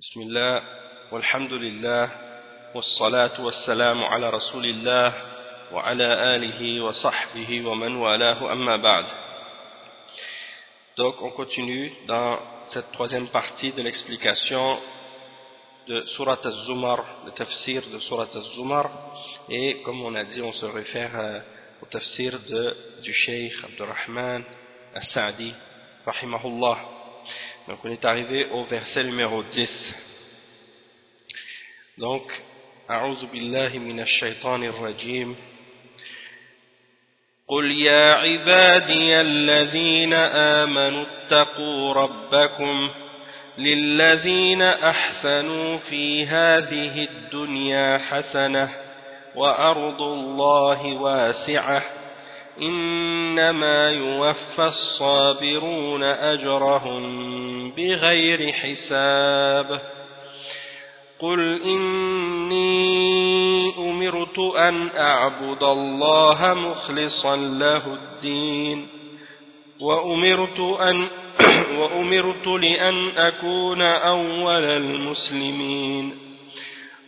بسم الله والحمد لله والصلاة والسلام على رسول الله وعلى آله وصحبه ومن والاه أما بعد Donc on continue dans cette troisième partie de l'explication de Surat al-Zumar, le tafsir de Surat al-Zumar et comme on a dit on se réfère euh, au tafsir de, du Cheikh Abdurrahman al-Sa'di rahimahullah donc on est arrivé au verset numéro 10 donc أعوذ بالله من الشيطان الرجيم قل يا عبادي الذين آمنوا اتقوا ربكم للذين أحسنوا في هذه الدنيا حسنة وأرض الله واسعة إنما يوفى الصابرون أجرهم بغير حساب. قل إني أمرت أن أعبد الله مخلصا له الدين وأمرت أن وأمرت لأن أكون أول المسلمين.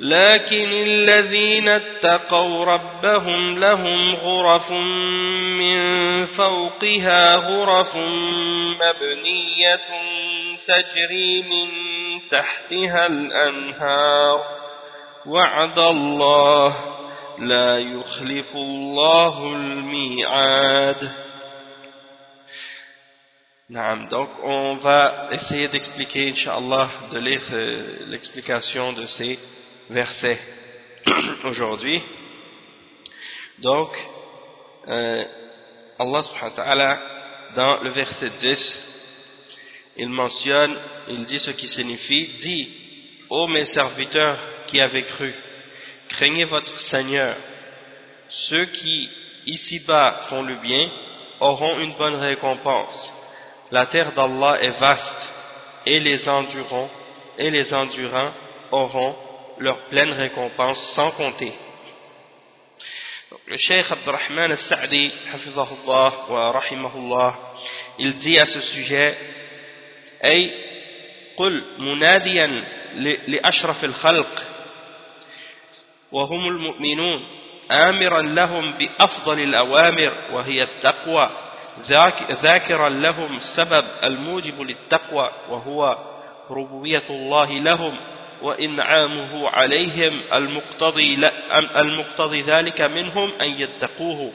لكن الذين اتقوا ربهم لهم غرف من فوقها غرف مبنية تجري من تحتها الأنهار. وعد الله لا يخلف الله الميعاد. نعم donc on va essayer d'expliquer inshallah de lire l'explication de ces verset aujourd'hui. Donc, euh, Allah subhanahu wa ta'ala, dans le verset 10, il mentionne, il dit ce qui signifie, dit, ô mes serviteurs qui avez cru, craignez votre Seigneur. Ceux qui, ici-bas, font le bien, auront une bonne récompense. La terre d'Allah est vaste, et les endurants, et les endurants auront leur pleine récompense sans compter. Donc, le Cheikh Abdurrahman al-Sa'di, hafizahullah wa rahimahullah, il dit à ce sujet, أي قل مناديا لأشرف الخلق وهم المؤمنون آمرا لهم بأفضل الأوامر وهي التقوى ذاكرا لهم السبب الموجب للتقوى وهو ربوبية الله لهم وإنعامه عليهم المقتضي, المقتضي ذلك منهم أن يتقوه.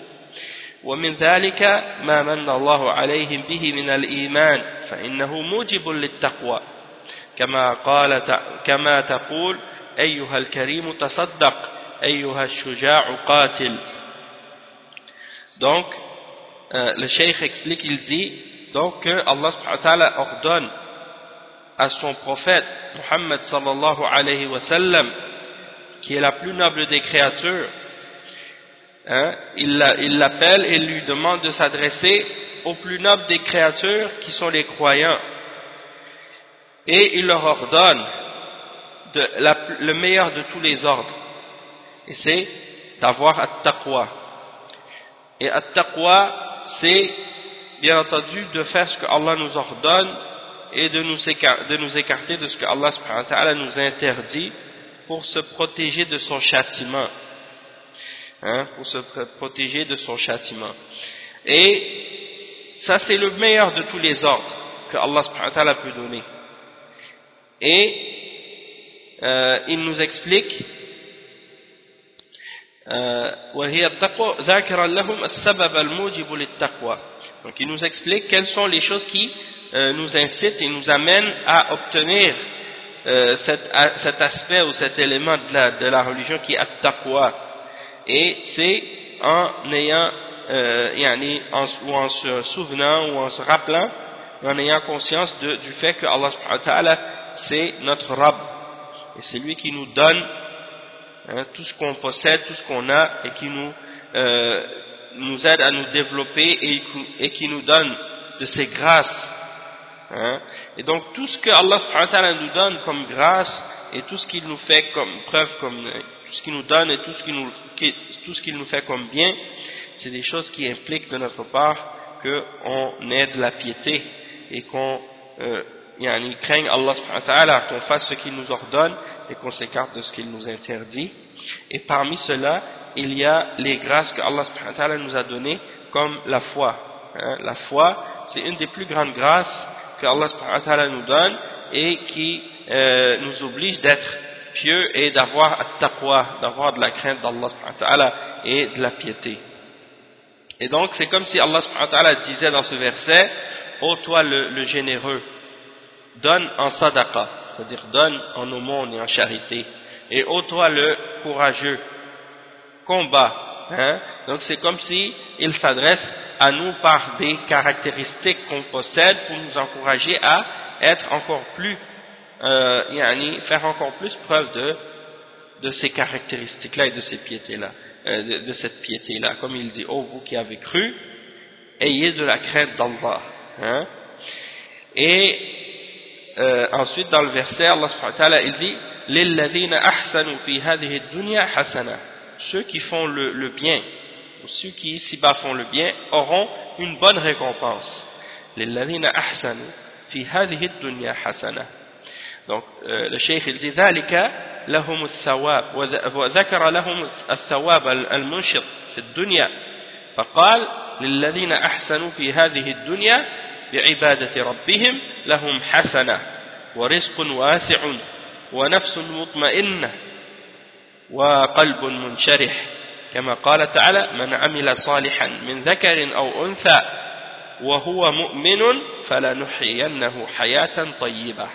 ومن ذلك ما من الله عليهم به من الإيمان فإنه موجب للتقوى. كما, قال كما تقول أيها الكريم تصدق أيها الشجاع قاتل. Donc euh, le cheikh explique il dit donc que Allah subhanahu wa ta'ala ordonne à son prophète Muhammad sallallahu alayhi wa sallam qui est la plus noble des créatures hein, il l'appelle et lui demande de s'adresser au plus noble des créatures qui sont les croyants. Et il leur ordonne le meilleur de tous les ordres. Et c'est d'avoir at-taqwa. Et at-taqwa, c'est bien entendu de faire ce que Allah nous ordonne et de nous, écarter, de ce que Allah nous interdit pour se protéger de son châtiment. Hein, pour se protéger de son châtiment. Et ça c'est le meilleur de tous les ordres que Allah peut donner. Et euh, il nous explique euh, donc il nous explique quelles sont les choses qui euh, nous incitent et nous amènent à obtenir euh, cet, cet, aspect ou cet élément de la, de la religion qui est at-taqwa. Et c'est en ayant, euh, en, ou en se souvenant ou en se rappelant, en ayant conscience de, du fait que Allah c'est notre Rabb. Et c'est lui qui nous donne hein, tout ce qu'on possède, tout ce qu'on a et qui nous, euh, nous aide à nous développer et qui nous donne de ses grâces Hein? Et donc tout ce que Allah nous donne comme grâce et tout ce qu'il nous fait comme preuve, comme tout ce qu'il nous donne et tout ce qu'il nous, fait comme bien, c'est des choses qui impliquent de notre part qu'on ait de la piété et qu'on euh, craigne Allah qu'on fasse ce qu'il nous ordonne et qu'on s'écarte de ce qu'il nous interdit. Et parmi cela, il y a les grâces que Allah nous a données comme la foi. Hein? La foi, c'est une des plus grandes grâces que Allah nous donne et qui euh, nous oblige d'être pieux et d'avoir taqwa, d'avoir de la crainte d'Allah et de la piété. Et donc c'est comme si Allah disait dans ce verset Ô toi le, généreux, donne en sadaqa, c'est-à-dire donne en aumône et en charité. Et ô toi le courageux, combat. Hein? Donc c'est comme si il s'adresse à nous par des caractéristiques qu'on possède pour nous encourager à être encore plus, euh, faire encore plus preuve de, de ces caractéristiques-là et de ces piétés-là, euh, de, cette piété-là. Comme il dit, oh vous qui avez cru, ayez de la crainte d'Allah. Hein. Et euh, ensuite dans le verset, Allah il dit, لِلَّذِينَ أَحْسَنُوا فِي هَذِهِ الدُّنْيَا حَسَنًا Ceux qui font le, le bien ceux qui ici-bas font le bien auront une bonne récompense. للذين أحسنوا في هذه الدنيا حسنة donc euh, le cheikh il dit ذلك لهم الثواب وذكر لهم الثواب المنشط في الدنيا فقال للذين أحسنوا في هذه الدنيا بعبادة ربهم لهم حسنة ورزق واسع ونفس مطمئنة وقلب منشرح كما قال تعالى من عمل صالحا من ذكر أو أنثى وهو مؤمن فلنحيينه حياة طيبة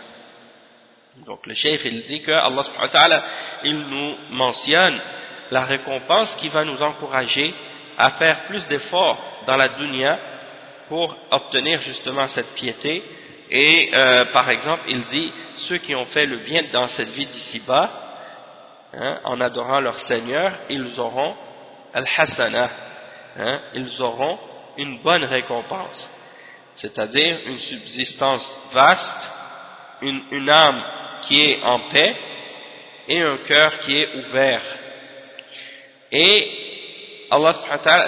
Donc le cheikh il dit que Allah subhanahu wa ta'ala il nous mentionne la récompense qui va nous encourager à faire plus d'efforts dans la dunya pour obtenir justement cette piété et euh, par exemple il dit ceux qui ont fait le bien dans cette vie d'ici-bas hein, en adorant leur Seigneur ils auront al-hasana, hein, ils auront une bonne récompense, c'est-à-dire une subsistance vaste, une, une, âme qui est en paix et un cœur qui est ouvert. Et Allah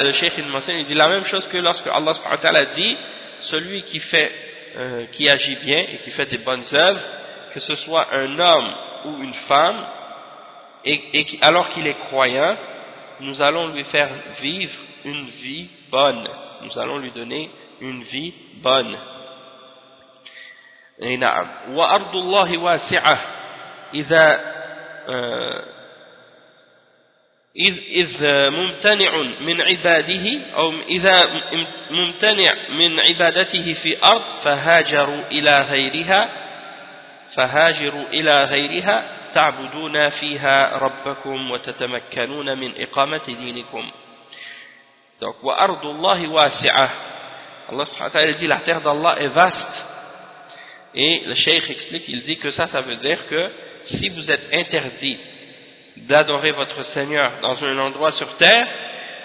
le Cheikh il dit la même chose que lorsque Allah dit celui qui fait, euh, qui agit bien et qui fait des bonnes œuvres, que ce soit un homme ou une femme, et, et alors qu'il est croyant, nous allons lui faire vivre une vie bonne. Nous allons lui donner une vie bonne. Et نعم وأرض الله واسعة إذا إذ, إذ ممتنع من عباده أو إذا ممتنع من عبادته في أرض فهاجروا إلى غيرها فهاجروا إلى غيرها تعبدون فيها ربكم وتتمكنون من إقامة دينكم donc وأرض الله واسعة Allah subhanahu wa ta'ala dit la terre d'Allah est vaste et le cheikh explique il dit que ça ça veut dire que si vous êtes interdit d'adorer votre Seigneur dans un endroit sur terre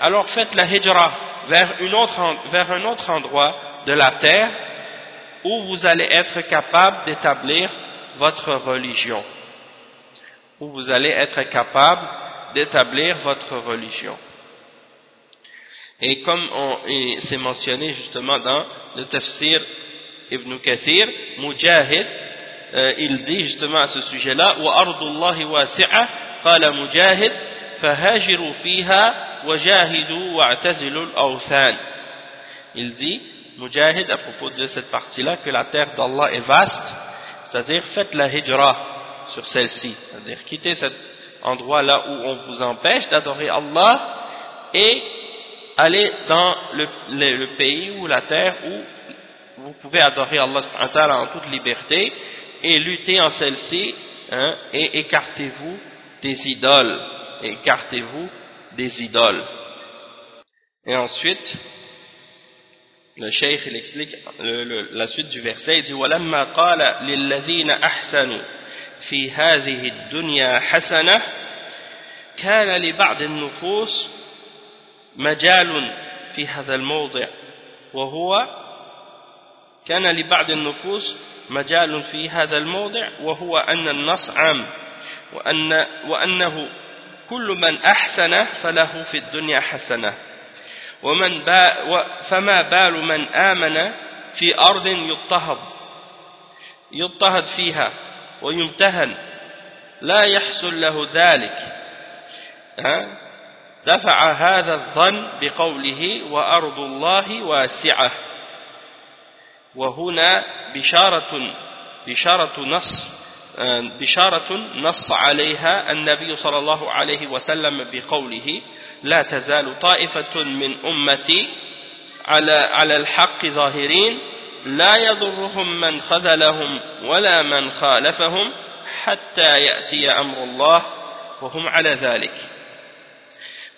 alors faites la hijra vers, une autre, vers un autre endroit de la terre où vous allez être capable d'établir votre religion. Où vous allez être capable d'établir votre religion. Et comme c'est mentionné justement dans le tafsir Ibn Kathir, Mujahid, euh, il dit justement à ce sujet-là, وَأَرْضُ اللَّهِ وَاسِعَةً قال مجاهد فهاجروا فيها وجاهدوا واعتزلوا الأوثان il dit Mujahid à propos de cette partie-là que la terre d'Allah est vaste c'est-à-dire faites la hijra sur celle-ci. C'est-à-dire quittez cet endroit-là où on vous empêche d'adorer Allah et allez dans le, pays ou la terre où vous pouvez adorer Allah en toute liberté et lutter en celle-ci hein, et écartez-vous des idoles. Écartez-vous des idoles. Et ensuite le cheikh il explique le, le, la suite du verset il dit وَلَمَّا قَالَ لِلَّذِينَ أَحْسَنُوا في هذه الدنيا حسنة كان لبعض النفوس مجال في هذا الموضع وهو كان لبعض النفوس مجال في هذا الموضع وهو أن النص عام وأن وأنه كل من أحسن فله في الدنيا حسنة ومن با فما بال من آمن في أرض يضطهد يضطهد فيها ويمتهن لا يحصل له ذلك. دفع هذا الظن بقوله وأرض الله واسعة. وهنا بشارة بشارة نص. بشارة نص عليها النبي صلى الله عليه وسلم بقوله لا تزال طائفة من أمتي على على الحق ظاهرين لا يضرهم من خذلهم ولا من خالفهم حتى يأتي أمر الله وهم على ذلك.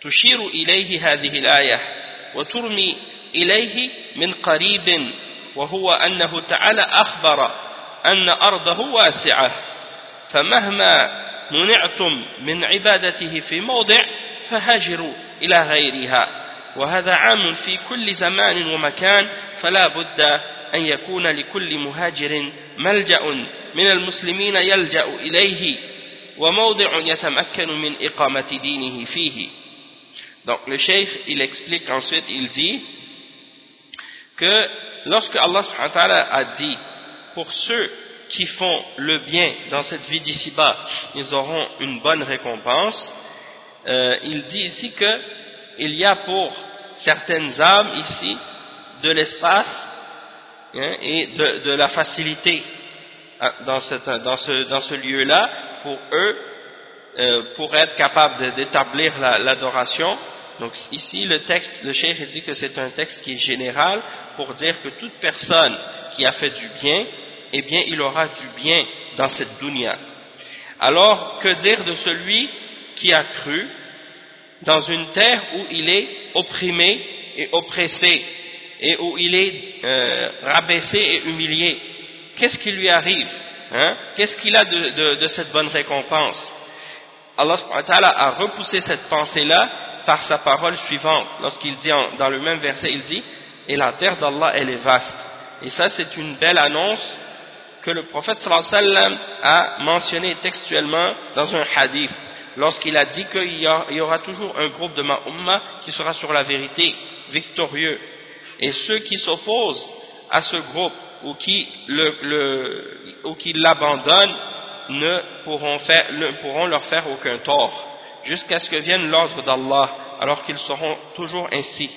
تشير إليه هذه الآية وترمي إليه من قريب وهو أنه تعالى أخبر أن أرضه واسعة فمهما منعتم من عبادته في موضع فهاجروا إلى غيرها. وهذا عام في كل زمان ومكان فلا بد أن يكون لكل مهاجر ملجأ من المسلمين يلجأ إليه وموضع يتمكن من إقامة دينه فيه. Donc le cheikh, il explique ensuite, il dit que lorsque Allah subhanahu wa ta'ala a dit pour ceux qui font le bien dans cette vie d'ici-bas, ils auront une bonne récompense, euh, il dit ici que il y a pour certaines âmes ici de l'espace hein, et de, de, la facilité hein, dans, cette, dans ce, dans ce lieu-là pour eux, euh, pour être capables d'établir l'adoration. Donc ici, le texte, le cheikh dit que c'est un texte qui est général pour dire que toute personne qui a fait du bien, eh bien, il aura du bien dans cette dunya. Alors, que dire de celui qui a cru dans une terre où il est opprimé et oppressé et où il est euh, rabaissé et humilié? Qu'est-ce qui lui arrive hein? Qu'est-ce qu'il a de, de, de, cette bonne récompense? Allah a repoussé cette pensée-là par sa parole suivante. Lorsqu'il dit dans le même verset, il dit « Et la terre d'Allah, elle est vaste ». Et ça, c'est une belle annonce que le prophète sallam a mentionné textuellement dans un hadith lorsqu'il a dit qu'il y, aura toujours un groupe de ma umma qui sera sur la vérité, victorieux. Et ceux qui s'opposent à ce groupe ou qui l'abandonnent ne, pourront ne pourront leur faire aucun tort jusqu'à ce que vienne l'ordre d'Allah alors qu'ils seront toujours ainsi.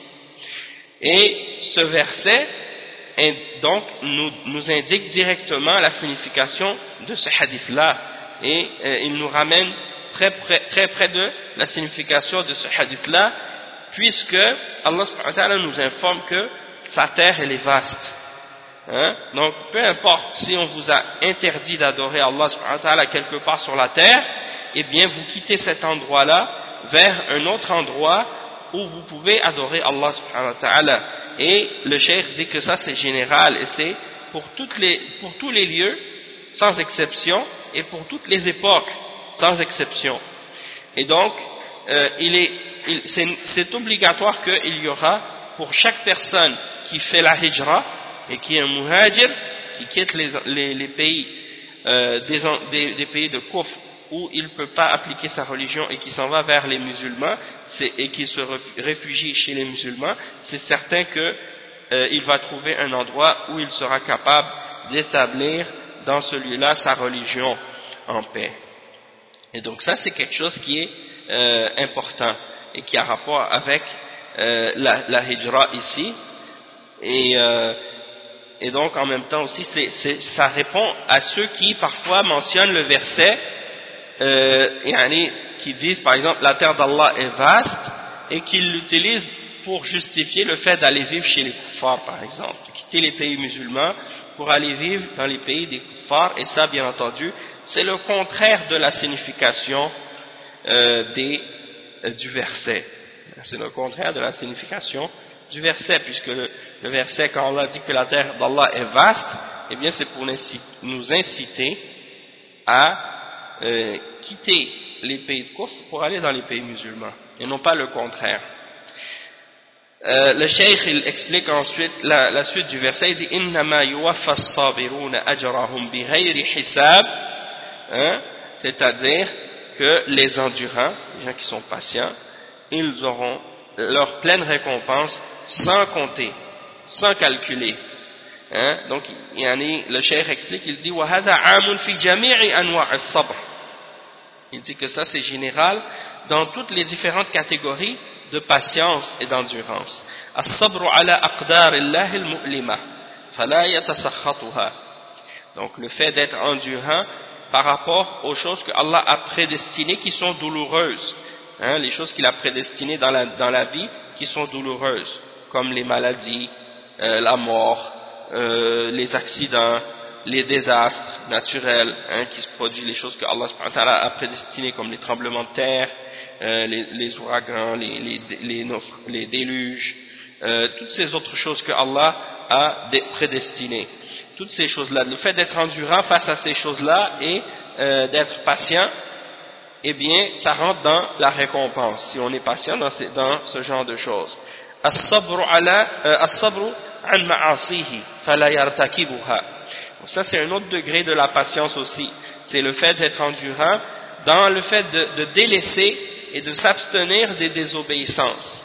Et ce verset et donc nous, nous, indique directement la signification de ce hadith-là. Et euh, il nous ramène très près, de la signification de ce hadith-là puisque Allah nous informe que sa terre elle est vaste. Hein? donc peu importe si on vous a interdit d'adorer Allah quelque part sur la terre eh bien vous quittez cet endroit-là vers un autre endroit où vous pouvez adorer Allah subhanahu et le cheikh dit que ça c'est général et c'est pour, les, pour tous les lieux sans exception et pour toutes les époques sans exception. Et donc euh, c'est obligatoire qu'il y aura pour chaque personne qui fait la hijra et qui est un muhajir, qui quitte les, pays, euh, des, pays de Kouf où il ne peut pas appliquer sa religion et qui s'en va vers les musulmans et qui se réfugie chez les musulmans, c'est certain qu'il euh, va trouver un endroit où il sera capable d'établir dans celui-là sa religion en paix. Et donc ça c'est quelque chose qui est euh, important et qui a rapport avec euh, la, la, hijra ici. Et, euh, et, donc en même temps aussi, ça répond à ceux qui parfois mentionnent le verset euh, qui disent par exemple la terre d'Allah est vaste et qu'ils l'utilisent pour justifier le fait d'aller vivre chez les kuffars par exemple, de quitter les pays musulmans pour aller vivre dans les pays des kuffars et ça bien entendu c'est le contraire de la signification euh, des, euh, du verset. C'est le contraire de la signification du verset, puisque le, verset, quand Allah dit que la terre d'Allah est vaste, eh bien c'est pour nous inciter à euh, quitter les pays de course pour aller dans les pays musulmans, et non pas le contraire. Euh, le cheikh il explique ensuite la, suite du verset, il dit « Innama hisab » hein, c'est-à-dire que les endurants, les gens qui sont patients, ils auront leur pleine récompense sans compter, sans calculer. Hein, donc, le cheikh explique, il dit «» Il dit que ça c'est général dans toutes les différentes catégories de patience et d'endurance. Donc le fait d'être endurant par rapport aux choses que Allah a prédestinées qui sont douloureuses. Hein, les choses qu'il a prédestinées dans la, dans la vie qui sont douloureuses, comme les maladies, euh, la mort, euh, les accidents, les désastres naturels hein, qui se produisent, les choses que Allah a prédestinées comme les tremblements de terre, euh, les, les, ouragans, les, les, les déluges, toutes ces autres choses que Allah a prédestinées toutes ces choses-là. Le fait d'être endurant face à ces choses-là et euh, d'être patient, eh bien, ça rentre dans la récompense, si on est patient dans, ce genre de choses. Euh, ça c'est un autre degré de la patience aussi. C'est le fait d'être endurant dans le fait de, délaisser et de s'abstenir des désobéissances.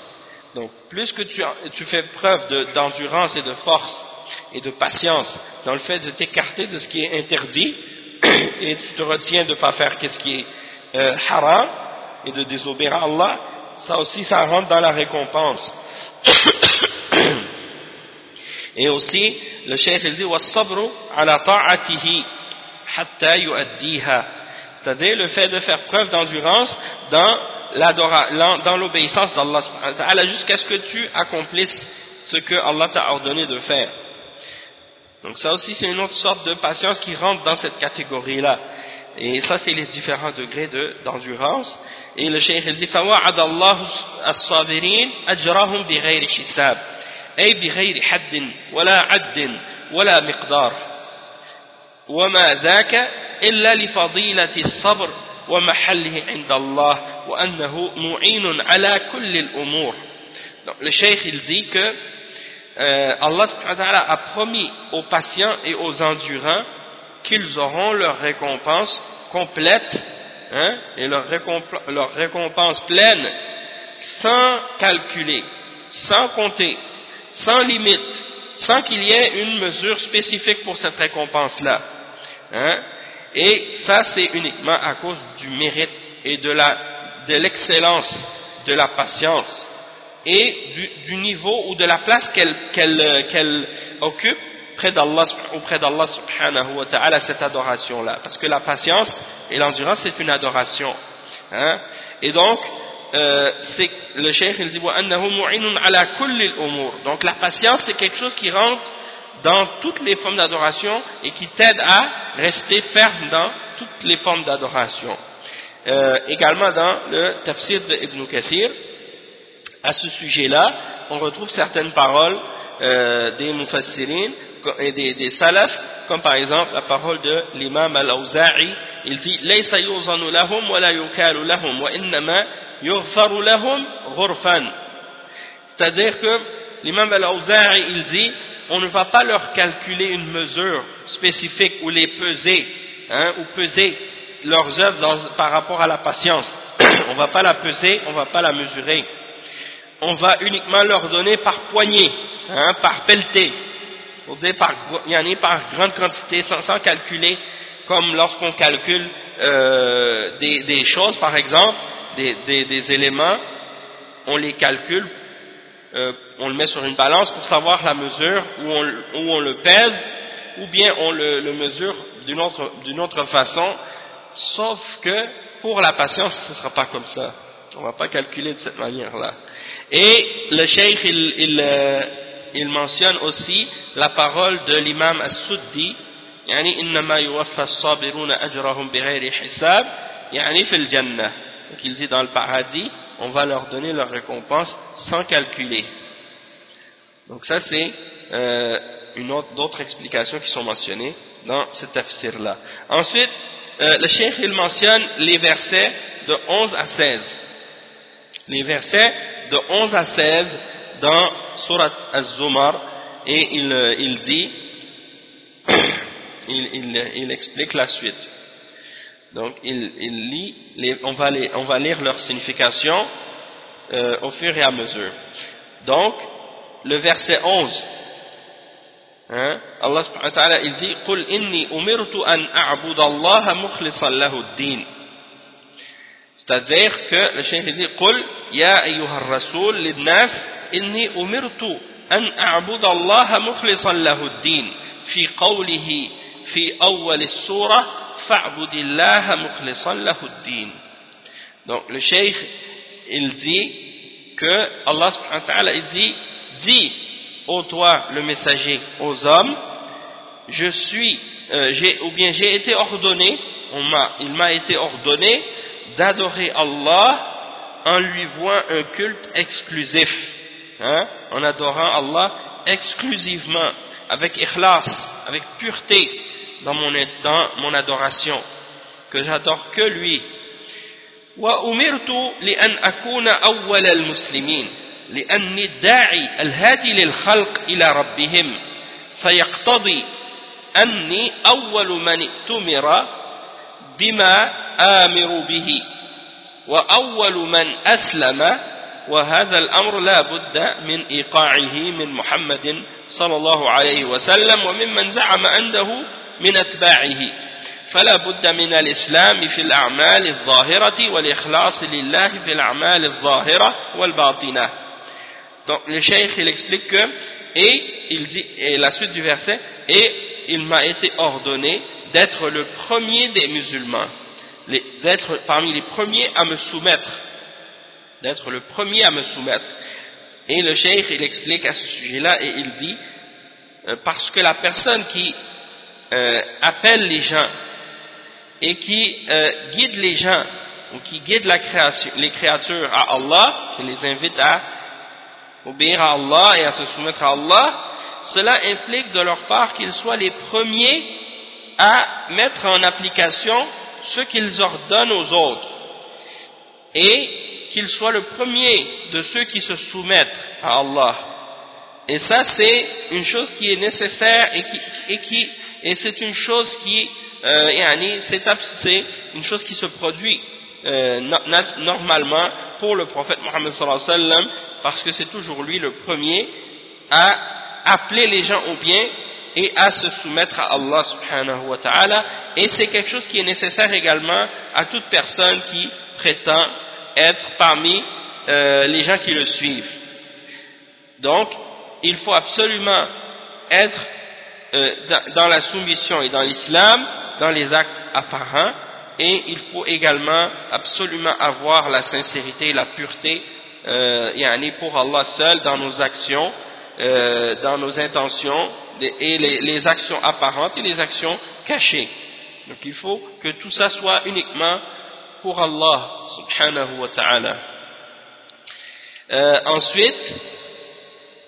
Donc, plus que tu, tu fais preuve d'endurance et de force et de patience dans le fait de t'écarter de ce qui est interdit et tu te retiens de ne pas faire ce qui est euh, haram et de désobéir à Allah, ça aussi ça rentre dans la récompense. et aussi, le cheikh il dit وَالصَّبْرُ عَلَى طَاعَتِهِ حَتَّى يُؤَدِّيهَا c'est-à-dire le fait de faire preuve d'endurance dans dans l'obéissance d'Allah jusqu'à ce que tu accomplisses ce que Allah t'a ordonné de faire. Donc ça aussi c'est une autre sorte de patience qui rentre dans cette catégorie-là. Et ça c'est les différents degrés d'endurance. et le cheikh il dit فَوَعَدَ اللَّهُ الصَّابِرِينَ أَجْرَهُمْ بِغَيْرِ حِسَابٍ أي بغير حد ولا عد ولا مقدار وما ذاك إلا لفضيلة الصبر ومحله عند الله وأنه معين على كل الأمور Donc, le cheikh il dit que euh, Allah a promis aux patients et aux endurants qu'ils auront leur récompense complète hein, et leur, récompense pleine sans calculer, sans compter, sans limite, sans qu'il y ait une mesure spécifique pour cette récompense-là. Hein? Et ça, c'est uniquement à cause du mérite et de l'excellence de la patience et du, niveau ou de la place qu'elle occupe près d'Allah, auprès d'Allah subhanahu wa ta'ala cette adoration-là. Parce que la patience et l'endurance, c'est une adoration. Hein? Et donc, euh, c'est le cheikh il dit donc la patience c'est quelque chose qui rentre dans toutes les formes d'adoration et qui t'aide à rester ferme dans toutes les formes d'adoration. Euh, également dans le tafsir de Ibn Kathir. À ce sujet là on retrouve certaines paroles euh, des mufassirines et des, des salafs comme par exemple la parole de l'imam al-Awza'i. Il dit « Laysa wa la yukalu lahum wa innama يغفر لهم غرفا c'est-à-dire que l'imam al-Awza'i il dit on ne va pas leur calculer une mesure spécifique ou les peser hein, ou peser leurs œuvres par rapport à la patience on ne va pas la peser on ne va pas la mesurer on va uniquement leur donner par poignée hein, par pelleté on dire par, par grande quantité sans, sans calculer comme lorsqu'on calcule euh, des, des, choses par exemple des, des, des éléments on les calcule euh, on le met sur une balance pour savoir la mesure où on, où on le pèse ou bien on le, le mesure d'une autre, autre façon sauf que pour la patience ce ne sera pas comme ça on ne va pas calculer de cette manière là et le cheikh il, il, euh, il mentionne aussi la parole de l'imam As-Suddi يعني إنما يوفى الصابرون أجرهم بغير حساب يعني في الجنة donc il dit dans le paradis on va leur donner leur récompense sans calculer. Donc ça c'est euh, autre d'autres explications qui sont mentionnées dans cet tafsir-là. Ensuite, euh, le cheikh il mentionne les versets de 11 à 16. Les versets de 11 à 16 dans Surat Az-Zumar et il, euh, il dit, il explique la suite. Donc, il, il lit, les, on, va les, on, va lire leur signification euh, au fur et à mesure. Donc, le verset 11, hein, Allah subhanahu wa ta'ala, il dit قُلْ إِنِّي أُمِرْتُ أَنْ أَعْبُدَ اللَّهَ مُخْلِصًا لَهُ الدِّينَ C'est-à-dire que le cheikh dit قُلْ يَا أَيُّهَا الرَّسُولِ لِلنَّاسِ إِنِّي أُمِرْتُ أَنْ أَعْبُدَ اللَّهَ مُخْلِصًا لَهُ الدِّينَ في قوله في أول السورة donc le cheikh il dit que Allah subhanahu wa ta'ala il dit dis ô toi le messager aux hommes je suis euh, ou bien j'ai été ordonné on il m'a été ordonné d'adorer Allah en lui vouant un culte exclusif hein, en adorant Allah exclusivement avec ikhlas avec pureté dans mon, dans mon adoration, que j'adore que lui. وأمرت لأن أكون أول المسلمين لأني الداعي الهادي للخلق إلى ربهم فيقتضي أني أول من ائتمر بما آمر به وأول من أسلم وهذا الأمر لا بد من إيقاعه من محمد صلى الله عليه وسلم وممن زعم أنه من أتباعه فلا بد من الإسلام في الأعمال الظاهرة والإخلاص لله في الأعمال الظاهرة والباطنة donc le cheikh il explique que et il dit et la suite du verset et il m'a été ordonné d'être le premier des musulmans d'être parmi les premiers à me soumettre d'être le premier à me soumettre et le cheikh il explique à ce sujet là et il dit euh, parce que la personne qui euh, appelle les gens et qui euh, guide les gens ou qui guide la création, les créatures à Allah, qui les invite à obéir à Allah et à se soumettre à Allah, cela implique de leur part qu'ils soient les premiers à mettre en application ce qu'ils ordonnent aux autres et qu'ils soient le premier de ceux qui se soumettent à Allah. Et ça, c'est une chose qui est nécessaire et qui, et qui et c'est une chose qui euh, c'est une chose qui se produit euh, normalement pour le prophète Mohammed sallam parce que c'est toujours lui le premier à appeler les gens au bien et à se soumettre à Allah subhanahu wa et c'est quelque chose qui est nécessaire également à toute personne qui prétend être parmi euh, les gens qui le suivent. Donc il faut absolument être euh, dans la soumission et dans l'islam, dans les actes apparents, et il faut également absolument avoir la sincérité et la pureté euh, pour Allah seul dans nos actions, euh, dans nos intentions, et les, les, actions apparentes et les actions cachées. Donc il faut que tout ça soit uniquement pour Allah subhanahu wa ta'ala. Euh, ensuite,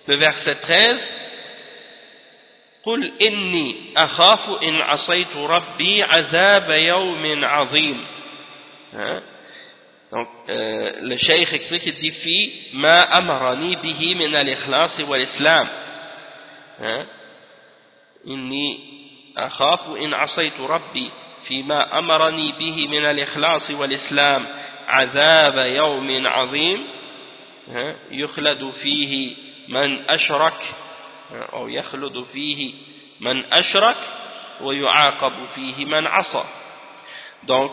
le verset 13, قل إني أخاف إن عصيت ربي عذاب يوم عظيم Donc, euh, le cheikh explique, il dit, fi ma amarani bihi min al-ikhlas wal islam. Hein? Inni akhafu in asaytu rabbi fi ma amarani bihi min al-ikhlas wal islam عذاب يوم عظيم يخلد فيه من أشرك أو يخلد فيه من أشرك ويعاقب فيه من عصى donc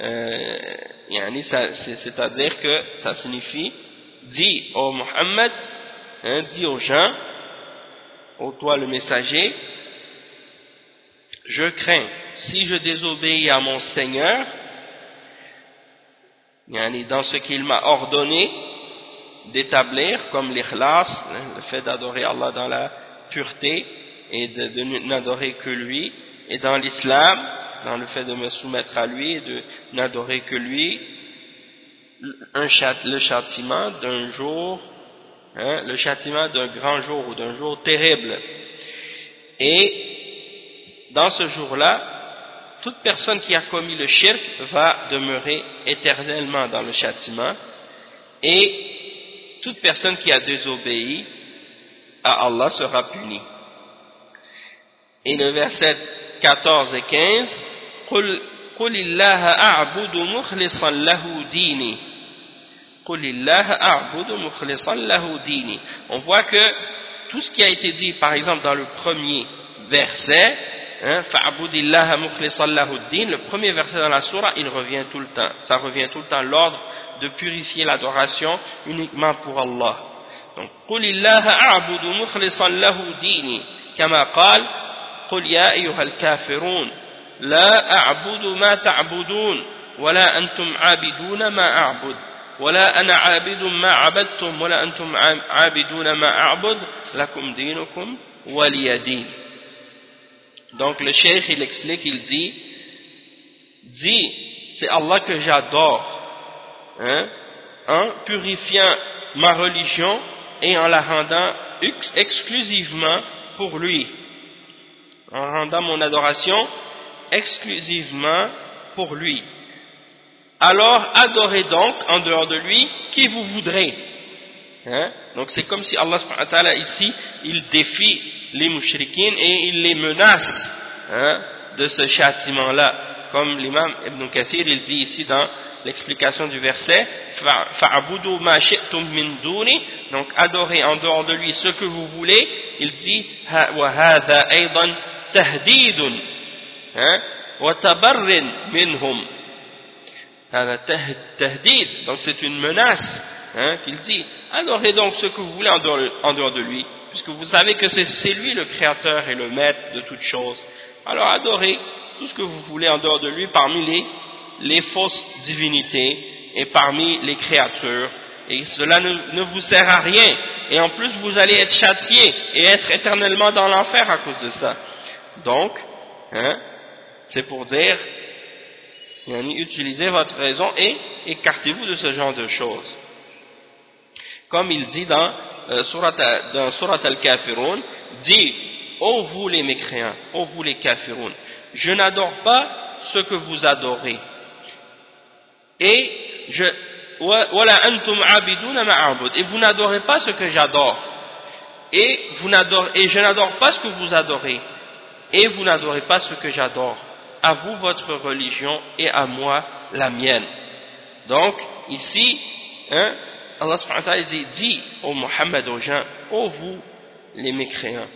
euh, c'est-à-dire que ça signifie dis au Muhammad hein, dis aux gens ô toi le messager je crains si je désobéis à mon Seigneur dans ce qu'il m'a ordonné d'établir comme l'ikhlas, le fait d'adorer Allah dans la pureté et de, n'adorer que lui, et dans l'islam, dans le fait de me soumettre à lui et de n'adorer que lui, un le châtiment d'un jour, hein, le châtiment d'un grand jour ou d'un jour terrible. Et dans ce jour-là, toute personne qui a commis le shirk va demeurer éternellement dans le châtiment et toute personne qui a désobéi à Allah sera punie. Et le verset 14 et 15 قل قل الله أعبد مخلصا له ديني قل الله أعبد مخلصا له ديني on voit que tout ce qui a été dit par exemple dans le premier verset Hein, le premier verset dans la surah, il revient tout le temps. Ça revient tout le temps l'ordre de purifier l'adoration uniquement pour Allah. Donc, قل الله أعبد مخلصا له ديني كما قال قل يا أيها الكافرون لا أعبد ما تعبدون ولا أنتم عابدون ما أعبد ولا أنا عابد ما عبدتم ولا أنتم عابدون ما أعبد لكم دينكم ولي دين donc le cheikh il explique, il dit, dit, c'est Allah que j'adore, hein, en purifiant ma religion et en la rendant exclusivement pour lui, en rendant mon adoration exclusivement pour lui. Alors adorez donc en dehors de lui qui vous voudrez. Hein? Donc c'est comme si Allah ici, il défie les mouchriquines et il les menace hein, de ce châtiment-là. Comme l'imam Ibn Kathir, il dit ici dans l'explication du verset, fa'abudu ma shi'tum min duni, donc adorez en dehors de lui ce que vous voulez, il dit, aydan tahdidun, hein, wa tabarrin minhum. tahdid, donc c'est une menace, hein, qu'il dit, adorez donc ce que vous voulez en dehors de lui, puisque vous savez que c'est lui le créateur et le maître de toutes choses. Alors adorez tout ce que vous voulez en dehors de lui parmi les, les fausses divinités et parmi les créatures. Et cela ne, vous sert à rien. Et en plus, vous allez être châtié et être éternellement dans l'enfer à cause de ça. Donc, hein, c'est pour dire, utilisez votre raison et écartez-vous de ce genre de choses. Comme il dit dans euh, dans Surat Al-Kafirun, dit Ô vous les mécréants, ô vous les kafiroun, je n'adore pas ce que vous adorez. Et je, et vous n'adorez pas ce que j'adore. Et, vous et je n'adore pas ce que vous adorez. Et vous n'adorez pas ce que j'adore. À vous votre religion et à moi la mienne. Donc, ici, hein, Allah subhanahu wa ta'ala dit, au Muhammad aux gens, ô vous les mécréants,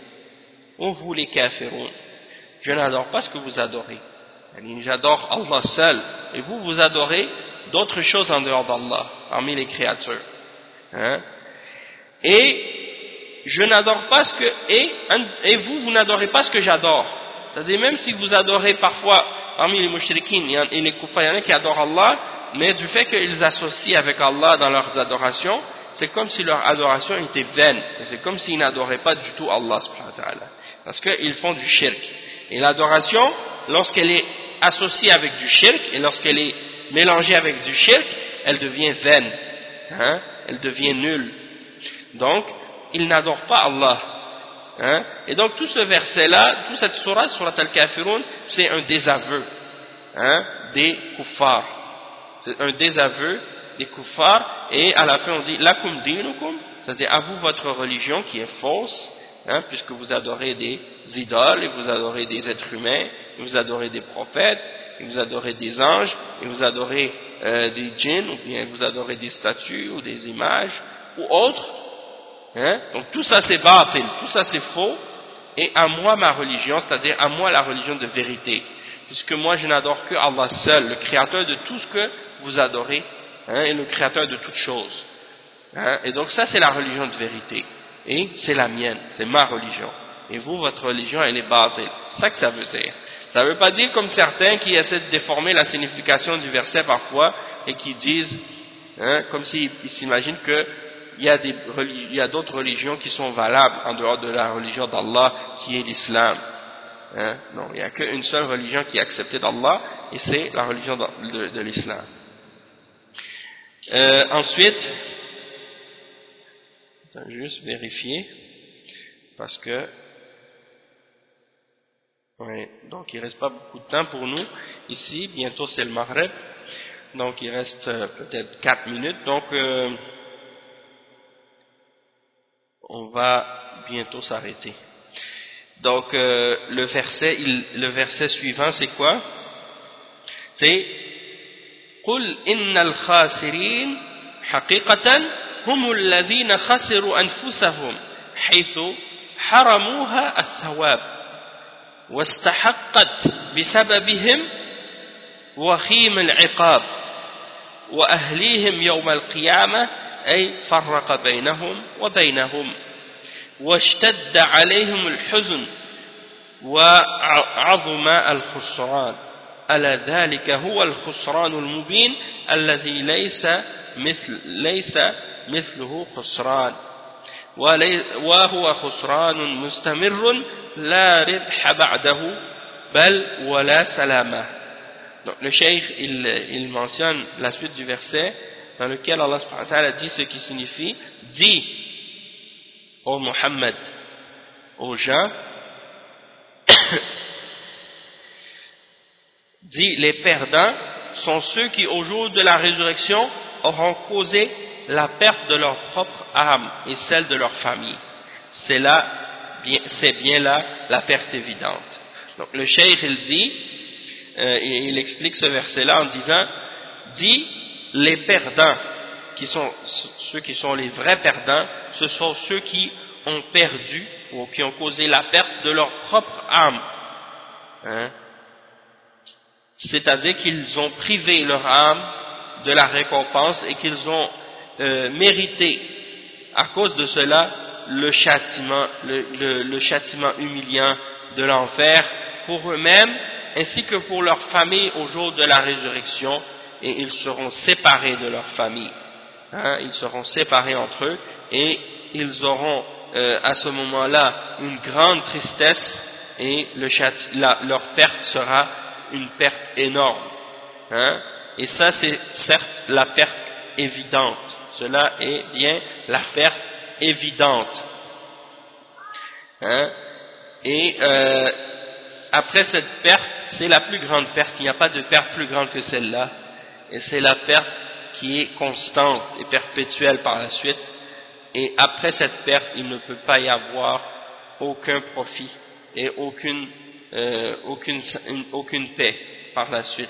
ô vous les kafiroun, je n'adore pas ce que vous adorez. J'adore Allah seul, et vous, vous adorez d'autres choses en dehors d'Allah, parmi les créatures. Hein? Et je n'adore pas ce que, et, et vous, vous n'adorez pas ce que j'adore. C'est-à-dire même si vous adorez parfois, parmi les mouchriquines et les a qui adorent Allah, mais du fait qu'ils associent avec Allah dans leurs adorations, c'est comme si leur adoration était vaine. C'est comme s'ils n'adoraient pas du tout Allah Parce qu'ils font du shirk. Et l'adoration, lorsqu'elle est associée avec du shirk, et lorsqu'elle est mélangée avec du shirk, elle devient vaine. Hein? Elle devient nulle. Donc, ils n'adorent pas Allah. Hein? Et donc, tout ce verset-là, toute cette surah, surat al-Kafirun, c'est un désaveu hein, des kuffars C'est un désaveu des kuffars, et à la fin on dit lakum dinukum, c'est-à-dire à vous votre religion qui est fausse, hein, puisque vous adorez des idoles, et vous adorez des êtres humains, et vous adorez des prophètes, et vous adorez des anges, et vous adorez euh, des djinns, ou bien vous adorez des statues, ou des images, ou autres. Hein. Donc tout ça c'est bâtil, tout ça c'est faux, et à moi ma religion, c'est-à-dire à moi la religion de vérité, puisque moi je n'adore que Allah seul, le créateur de tout ce que vous adorez, hein, et le créateur de toutes choses. Hein. Et donc ça c'est la religion de vérité, et c'est la mienne, c'est ma religion. Et vous, votre religion, elle est bâtie. C'est ça que ça veut dire. Ça ne veut pas dire comme certains qui essaient de déformer la signification du verset parfois et qui disent, hein, comme s'ils s'imaginent que il y a d'autres religions qui sont valables en dehors de la religion d'Allah qui est l'islam. Hein? Non, il n'y a qu'une seule religion qui est acceptée d'Allah et c'est la religion de, l'islam. Euh, ensuite, juste vérifier parce que ouais, donc il reste pas beaucoup de temps pour nous. Ici, bientôt c'est le Maghreb donc il reste euh, peut-être 4 minutes. Donc euh, on va bientôt s'arrêter. Donc euh, le verset le verset suivant c'est quoi? C'est قل إن الخاسرين حقيقة هم الذين خسروا أنفسهم حيث حرموها الثواب واستحقت بسببهم وخيم العقاب وأهليهم يوم القيامة أي فرق بينهم وبينهم. واشتد عليهم الحزن وعظم الخسران. ألا ذلك هو الخسران المبين الذي ليس مثل ليس مثله خسران وهو خسران مستمر لا ربح بعده بل ولا سلامة Donc, le cheikh, il, il mentionne la suite du verset dans lequel Allah a dit ce qui signifie dit au Muhammad aux gens dit les perdants sont ceux qui au jour de la résurrection auront causé la perte de leur propre âme et celle de leur famille c'est là c'est bien là la perte évidente donc le cheikh il dit euh, il explique ce verset là en disant dit les perdants, qui sont ceux qui sont les vrais perdants, ce sont ceux qui ont perdu ou qui ont causé la perte de leur propre âme. Hein? C'est-à-dire qu'ils ont privé leur âme de la récompense et qu'ils ont euh, mérité à cause de cela le châtiment, le, châtiment humiliant de l'enfer pour eux-mêmes ainsi que pour leur famille au jour de la résurrection et ils seront séparés de leur famille. Hein, ils seront séparés entre eux et ils auront euh, à ce moment-là une grande tristesse et le leur perte sera une perte énorme. Hein. Et ça c'est certes la perte évidente. Cela est bien la perte évidente. Hein. Et euh, après cette perte, c'est la plus grande perte. Il n'y a pas de perte plus grande que celle-là et c'est la perte qui est constante et perpétuelle par la suite et après cette perte il ne peut pas y avoir aucun profit et aucune, euh, aucune, aucune paix par la suite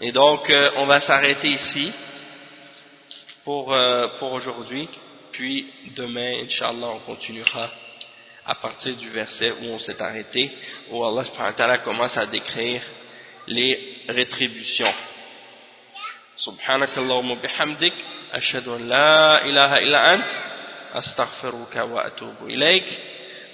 et donc euh, on va s'arrêter ici pour, euh, pour aujourd'hui puis demain Inch'Allah on continuera à partir du verset où on s'est arrêté où Allah commence à décrire les rétributions. سبحانك اللهم بحمدك أشهد أن لا إله إلا أنت أستغفرك وأتوب إليك